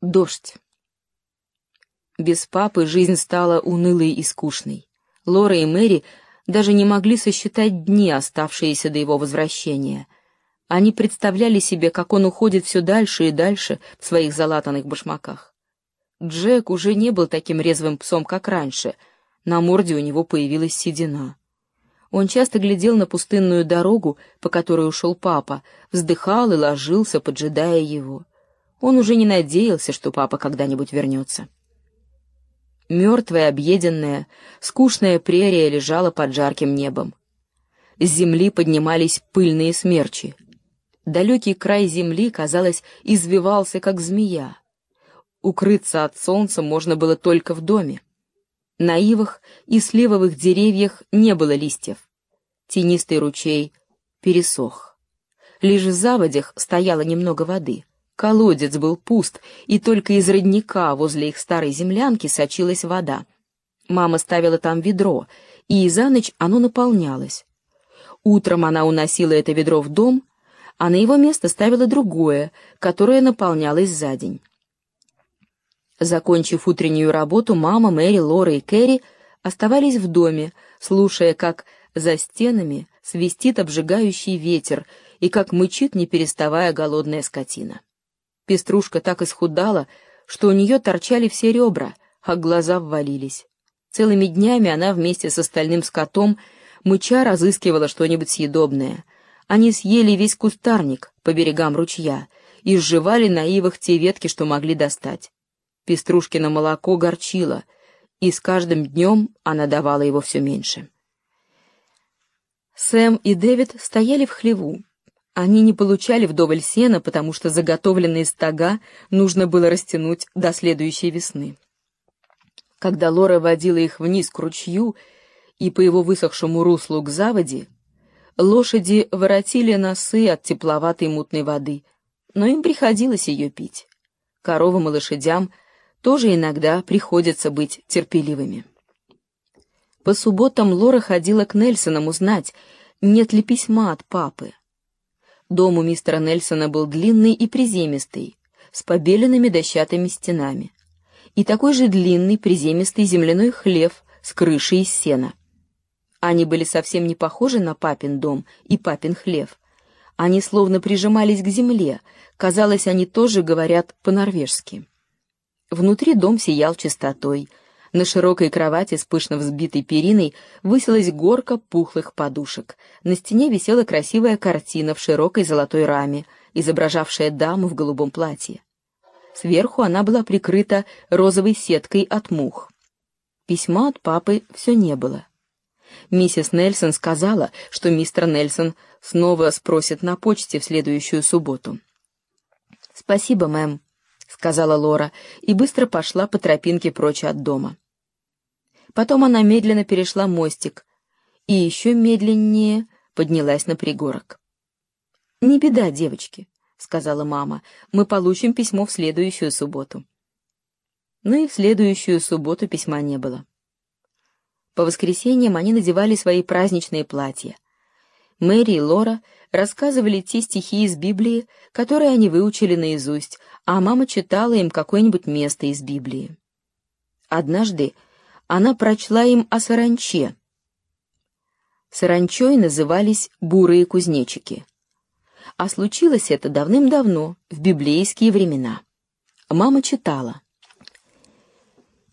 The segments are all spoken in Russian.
Дождь. Без папы жизнь стала унылой и скучной. Лора и Мэри даже не могли сосчитать дни, оставшиеся до его возвращения. Они представляли себе, как он уходит все дальше и дальше в своих залатанных башмаках. Джек уже не был таким резвым псом, как раньше. На морде у него появилась седина. Он часто глядел на пустынную дорогу, по которой ушел папа, вздыхал и ложился, поджидая его. Он уже не надеялся, что папа когда-нибудь вернется. Мертвая, объеденная, скучная прерия лежала под жарким небом. С земли поднимались пыльные смерчи. Далекий край земли, казалось, извивался, как змея. Укрыться от солнца можно было только в доме. На ивах и сливовых деревьях не было листьев. Тенистый ручей пересох. Лишь в заводях стояло немного воды. Колодец был пуст, и только из родника возле их старой землянки сочилась вода. Мама ставила там ведро, и за ночь оно наполнялось. Утром она уносила это ведро в дом, а на его место ставила другое, которое наполнялось за день. Закончив утреннюю работу, мама, Мэри, Лора и Кэрри оставались в доме, слушая, как за стенами свистит обжигающий ветер и как мычит, не переставая, голодная скотина. Пеструшка так исхудала, что у нее торчали все ребра, а глаза ввалились. Целыми днями она вместе с остальным скотом мыча разыскивала что-нибудь съедобное. Они съели весь кустарник по берегам ручья и сживали на ивах те ветки, что могли достать. Пеструшкино молоко горчило, и с каждым днем она давала его все меньше. Сэм и Дэвид стояли в хлеву, они не получали вдоволь сена, потому что заготовленные стога нужно было растянуть до следующей весны. Когда Лора водила их вниз к ручью и по его высохшему руслу к заводе, лошади воротили носы от тепловатой мутной воды, но им приходилось ее пить. Коровам и лошадям тоже иногда приходится быть терпеливыми. По субботам Лора ходила к Нельсонам узнать, нет ли письма от папы. Дом у мистера Нельсона был длинный и приземистый, с побеленными дощатыми стенами, и такой же длинный приземистый земляной хлев с крышей из сена. Они были совсем не похожи на папин дом и папин хлев. Они словно прижимались к земле, казалось, они тоже говорят по-норвежски. Внутри дом сиял чистотой — на широкой кровати с пышно взбитой периной высилась горка пухлых подушек. На стене висела красивая картина в широкой золотой раме, изображавшая даму в голубом платье. Сверху она была прикрыта розовой сеткой от мух. Письма от папы все не было. Миссис Нельсон сказала, что мистер Нельсон снова спросит на почте в следующую субботу. «Спасибо, мэм», — сказала Лора, и быстро пошла по тропинке прочь от дома. Потом она медленно перешла мостик и еще медленнее поднялась на пригорок. «Не беда, девочки», — сказала мама, — «мы получим письмо в следующую субботу». Но и в следующую субботу письма не было. По воскресеньям они надевали свои праздничные платья. Мэри и Лора рассказывали те стихи из Библии, которые они выучили наизусть, а мама читала им какое-нибудь место из Библии. Однажды она прочла им о саранче. Саранчой назывались бурые кузнечики. А случилось это давным-давно, в библейские времена. Мама читала.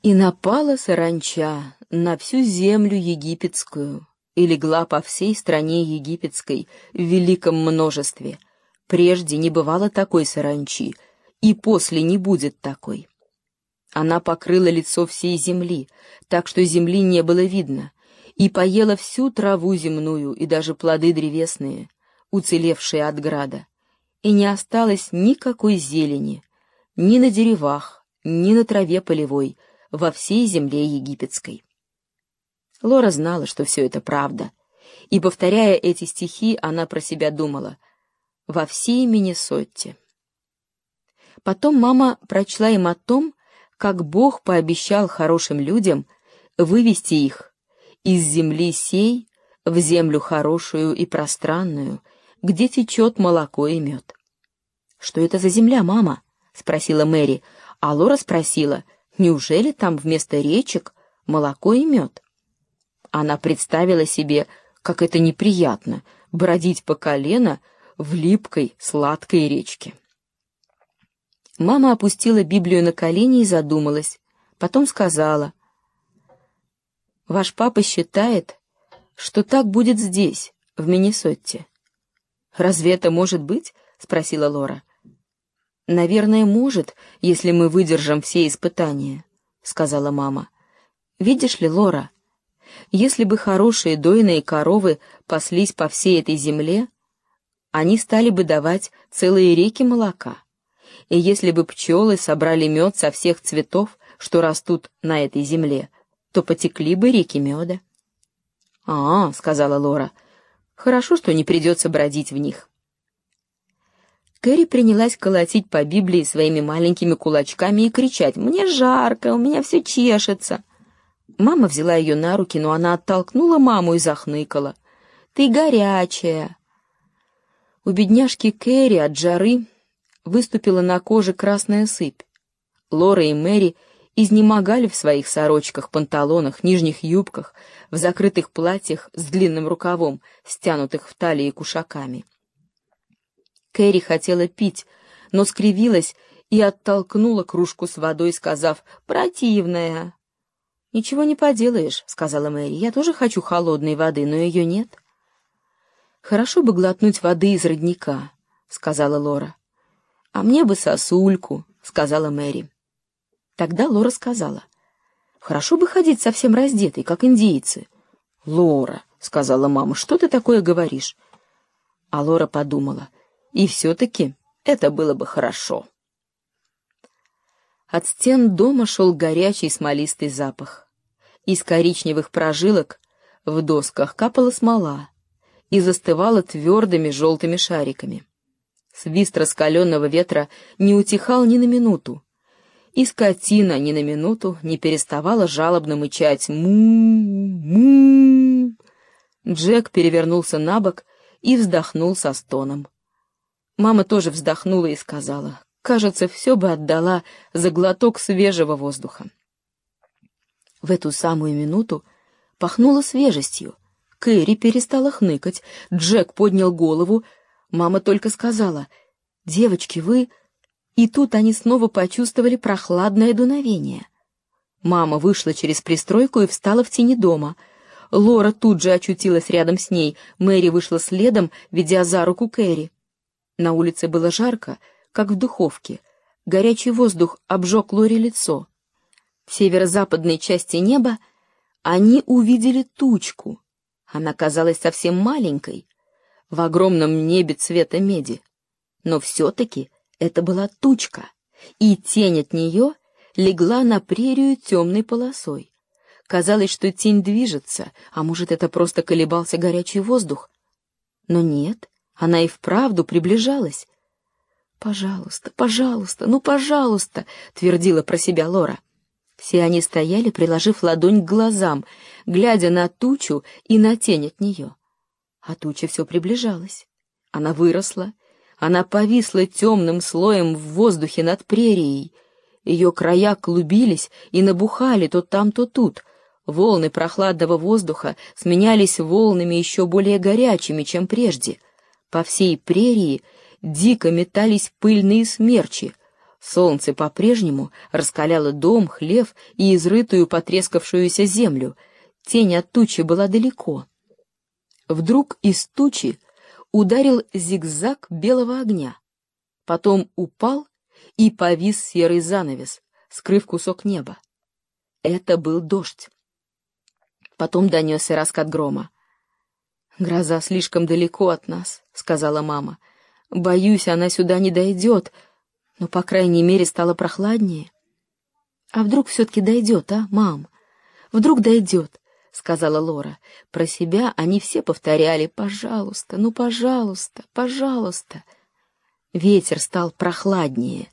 «И напала саранча на всю землю египетскую, и легла по всей стране египетской в великом множестве. Прежде не бывало такой саранчи, и после не будет такой. Она покрыла лицо всей земли, так что земли не было видно, и поела всю траву земную и даже плоды древесные, уцелевшие от града, и не осталось никакой зелени, ни на деревах, ни на траве полевой, во всей земле египетской. Лора знала, что все это правда, и, повторяя эти стихи, она про себя думала «во всей Миннесоте». Потом мама прочла им о том, как Бог пообещал хорошим людям вывести их из земли сей в землю хорошую и пространную, где течет молоко и мед. «Что это за земля, мама?» — спросила Мэри. а Лора спросила, неужели там вместо речек молоко и мед? Она представила себе, как это неприятно — бродить по колено в липкой сладкой речке. Мама опустила Библию на колени и задумалась. Потом сказала, «Ваш папа считает, что так будет здесь, в Миннесоте». «Разве это может быть?» — спросила Лора. «Наверное, может, если мы выдержим все испытания», — сказала мама. «Видишь ли, Лора, если бы хорошие дойные коровы паслись по всей этой земле, они стали бы давать целые реки молока. И если бы пчелы собрали мед со всех цветов, что растут на этой земле, то потекли бы реки меда. «А, — сказала Лора, — хорошо, что не придется бродить в них». Кэрри принялась колотить по Библии своими маленькими кулачками и кричать «Мне жарко, у меня все чешется». Мама взяла ее на руки, но она оттолкнула маму и захныкала. «Ты горячая!» У бедняжки Кэрри от жары выступила на коже красная сыпь. Лора и Мэри изнемогали в своих сорочках, панталонах, нижних юбках, в закрытых платьях с длинным рукавом, стянутых в талии кушаками. Кэрри хотела пить, но скривилась и оттолкнула кружку с водой, сказав «противная». «Ничего не поделаешь», — сказала Мэри. «Я тоже хочу холодной воды, но ее нет». «Хорошо бы глотнуть воды из родника», — сказала Лора. «А мне бы сосульку», — сказала Мэри. Тогда Лора сказала. «Хорошо бы ходить совсем раздетой, как индейцы». «Лора», — сказала мама, — «что ты такое говоришь?» А Лора подумала. И все-таки это было бы хорошо. От стен дома шел горячий смолистый запах. Из коричневых прожилок в досках капала смола и застывала твердыми желтыми шариками. Свист раскаленного ветра не утихал ни на минуту, и скотина ни на минуту не переставала жалобно мычать «му-му». Джек перевернулся на бок и вздохнул со стоном. Мама тоже вздохнула и сказала, кажется, все бы отдала за глоток свежего воздуха. В эту самую минуту пахнуло свежестью. Кэрри перестала хныкать, Джек поднял голову, мама только сказала, «Девочки, вы...» И тут они снова почувствовали прохладное дуновение. Мама вышла через пристройку и встала в тени дома. Лора тут же очутилась рядом с ней, Мэри вышла следом, ведя за руку Кэрри. На улице было жарко, как в духовке. Горячий воздух обжег Лори лицо. В северо-западной части неба они увидели тучку. Она казалась совсем маленькой, в огромном небе цвета меди. Но все-таки это была тучка, и тень от нее легла на прерию темной полосой. Казалось, что тень движется, а может, это просто колебался горячий воздух. Но нет, она и вправду приближалась. «Пожалуйста, пожалуйста, ну, пожалуйста!» — твердила про себя Лора. Все они стояли, приложив ладонь к глазам, глядя на тучу и на тень от нее. А туча все приближалась. Она выросла, она повисла темным слоем в воздухе над прерией. Ее края клубились и набухали то там, то тут. Волны прохладного воздуха сменялись волнами еще более горячими, чем прежде. По всей прерии дико метались пыльные смерчи. Солнце по-прежнему раскаляло дом, хлев и изрытую потрескавшуюся землю. Тень от тучи была далеко. Вдруг из тучи ударил зигзаг белого огня. Потом упал и повис серый занавес, скрыв кусок неба. Это был дождь. Потом донесся раскат грома. «Гроза слишком далеко от нас», — сказала мама. «Боюсь, она сюда не дойдет, но, по крайней мере, стало прохладнее». «А вдруг все-таки дойдет, а, мам? Вдруг дойдет?» — сказала Лора. Про себя они все повторяли «пожалуйста, ну, пожалуйста, пожалуйста». Ветер стал прохладнее.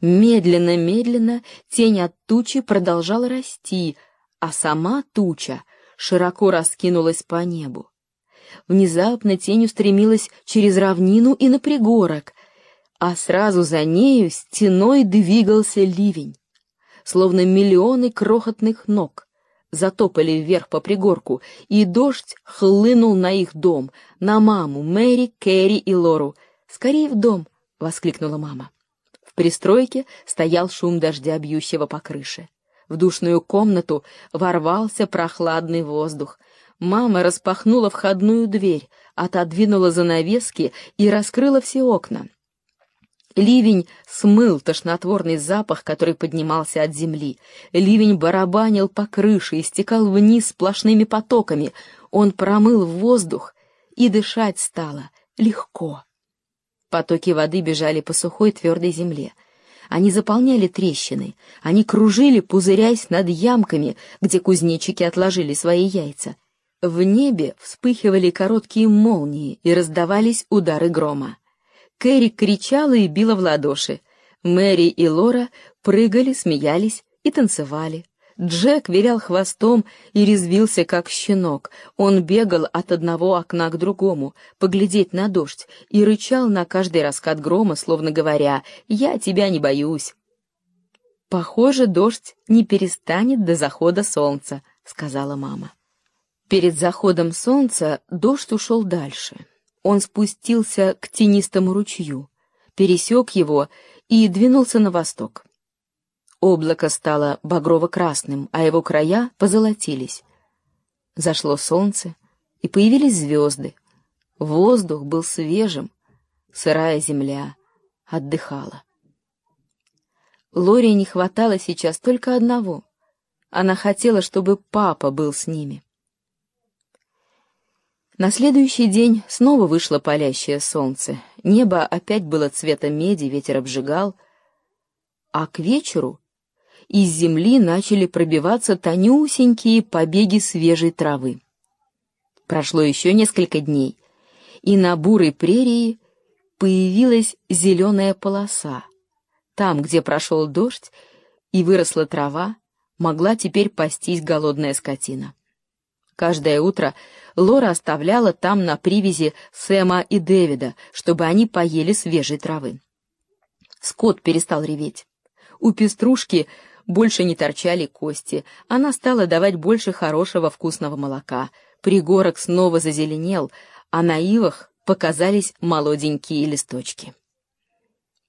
Медленно-медленно тень от тучи продолжала расти, а сама туча широко раскинулась по небу. Внезапно тень устремилась через равнину и на пригорок. А сразу за нею стеной двигался ливень. Словно миллионы крохотных ног затопали вверх по пригорку, и дождь хлынул на их дом, на маму, Мэри, Кэрри и Лору. «Скорее в дом!» — воскликнула мама. В пристройке стоял шум дождя, бьющего по крыше. В душную комнату ворвался прохладный воздух. Мама распахнула входную дверь, отодвинула занавески и раскрыла все окна. Ливень смыл тошнотворный запах, который поднимался от земли. Ливень барабанил по крыше и стекал вниз сплошными потоками. Он промыл воздух, и дышать стало легко. Потоки воды бежали по сухой твердой земле. Они заполняли трещины, они кружили, пузырясь над ямками, где кузнечики отложили свои яйца. В небе вспыхивали короткие молнии и раздавались удары грома. Кэрри кричала и била в ладоши. Мэри и Лора прыгали, смеялись и танцевали. Джек вилял хвостом и резвился, как щенок. Он бегал от одного окна к другому, поглядеть на дождь, и рычал на каждый раскат грома, словно говоря «Я тебя не боюсь». «Похоже, дождь не перестанет до захода солнца», — сказала мама. Перед заходом солнца дождь ушел дальше он спустился к тенистому ручью, пересек его и двинулся на восток. Облако стало багрово-красным, а его края позолотились. Зашло солнце, и появились звезды. Воздух был свежим, сырая земля отдыхала. Лори не хватало сейчас только одного. Она хотела, чтобы папа был с ними. На следующий день снова вышло палящее солнце. Небо опять было цвета меди, ветер обжигал. А к вечеру из земли начали пробиваться тонюсенькие побеги свежей травы. Прошло еще несколько дней, и на бурой прерии появилась зеленая полоса. Там, где прошел дождь и выросла трава, могла теперь пастись голодная скотина. Каждое утро Лора оставляла там на привязи Сэма и Дэвида, чтобы они поели свежей травы. Скот перестал реветь. У пеструшки больше не торчали кости, она стала давать больше хорошего вкусного молока. Пригорок снова зазеленел, а на ивах показались молоденькие листочки.